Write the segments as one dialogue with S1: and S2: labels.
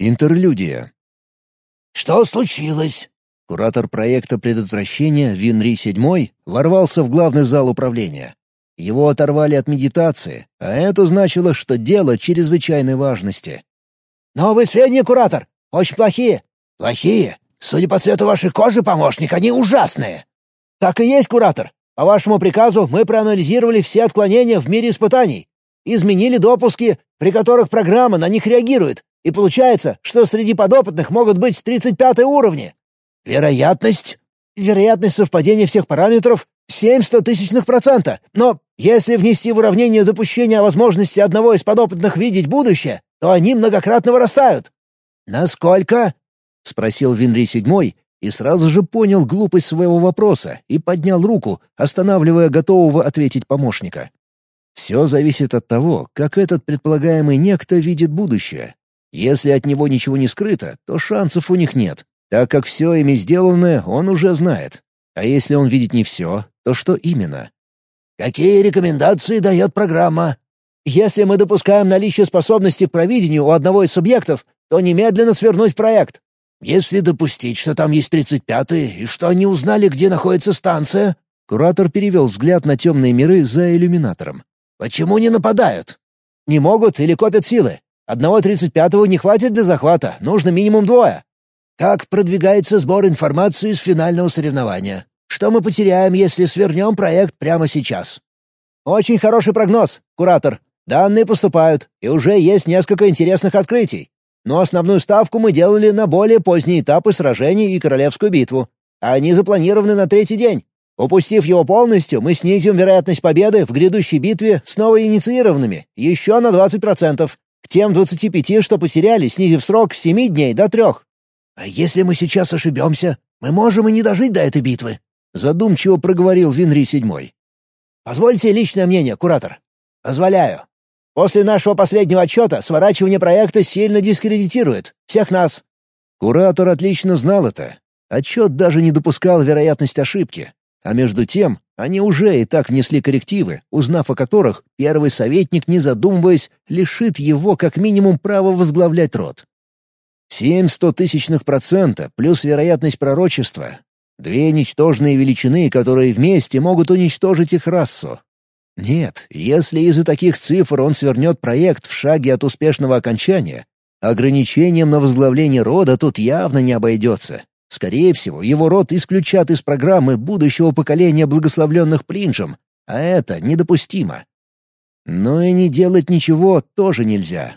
S1: Интерлюдия.
S2: «Что случилось?»
S1: Куратор проекта предотвращения Винри-7 ворвался в главный зал управления. Его оторвали от медитации, а это значило, что дело чрезвычайной важности.
S2: «Новые сведения, Куратор! Очень плохие!» «Плохие? Судя по цвету вашей кожи, помощник, они ужасные!» «Так и есть, Куратор! По вашему приказу мы проанализировали все отклонения в мире испытаний, изменили допуски, при которых программа на них реагирует, и получается, что среди подопытных могут быть 35 уровни. Вероятность? Вероятность совпадения всех параметров — 7 стотысячных процента. Но если внести в уравнение допущения о возможности одного из подопытных видеть будущее, то они многократно вырастают. «Насколько?» — спросил Винри седьмой и сразу же понял глупость своего вопроса и поднял руку, останавливая готового ответить помощника. Все зависит от того, как этот предполагаемый некто видит будущее. Если от него ничего не скрыто, то шансов у них нет, так как все ими сделанное он уже знает. А если он видит не все, то что именно? «Какие рекомендации дает программа?» «Если мы допускаем наличие способности к провидению у одного из субъектов, то немедленно свернуть проект». «Если допустить, что там есть тридцать пятый, и что они узнали, где находится станция...» Куратор перевел взгляд на темные миры за иллюминатором. «Почему не нападают?» «Не могут или копят силы. Одного тридцать пятого не хватит для захвата, нужно минимум двое. Как продвигается сбор информации из финального соревнования? Что мы потеряем, если свернем проект прямо сейчас? Очень хороший прогноз, куратор. Данные поступают, и уже есть несколько интересных открытий. Но основную ставку мы делали на более поздние этапы сражений и королевскую битву. Они запланированы на третий день. Упустив его полностью, мы снизим вероятность победы в грядущей битве с новоинициированными еще на 20%, к тем 25, что потеряли, снизив срок с 7 дней до 3. «А если мы сейчас ошибемся, мы можем и не дожить до этой битвы», — задумчиво проговорил Винри седьмой. «Позвольте личное мнение, куратор». «Позволяю. После нашего последнего отчета сворачивание проекта сильно дискредитирует. Всех нас».
S1: Куратор отлично знал это. Отчет даже не допускал вероятность ошибки. А между тем, они уже и так внесли коррективы, узнав о которых, первый советник, не задумываясь, лишит его как минимум права возглавлять род. Семь стотысячных процента плюс вероятность пророчества. Две ничтожные величины, которые вместе могут уничтожить их расу. Нет, если из-за таких цифр он свернет проект в шаге от успешного окончания, ограничением на возглавление рода тут явно не обойдется. Скорее всего, его род исключат из программы будущего поколения благословленных Плинжем, а это недопустимо. Но и не делать ничего тоже нельзя.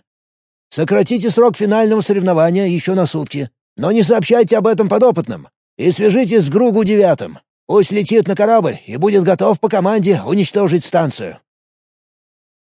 S2: Сократите срок финального соревнования еще на сутки, но не сообщайте об этом подопытным. И свяжитесь с Гругу девятым. Пусть летит на корабль и будет готов по команде уничтожить станцию.